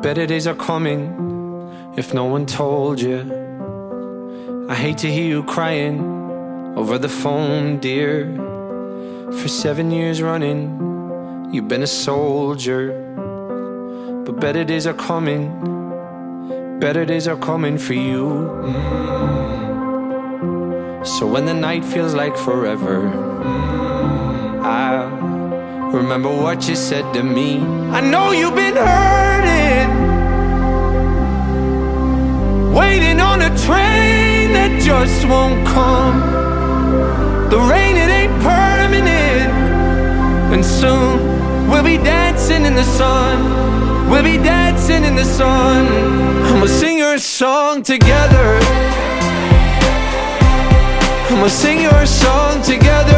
better days are coming if no one told you. I hate to hear you crying over the phone, dear. For seven years running, you've been a soldier. But better days are coming, better days are coming for you. Mm. So when the night feels like forever, mm, I'll remember what you said to me. I know you've been hurting, waiting on a train that just won't come. The rain, it ain't permanent, and soon we'll be dancing in the sun. We'll be dancing in the sun, we'll sing your song together. We'll sing your song together.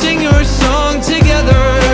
sing your song together.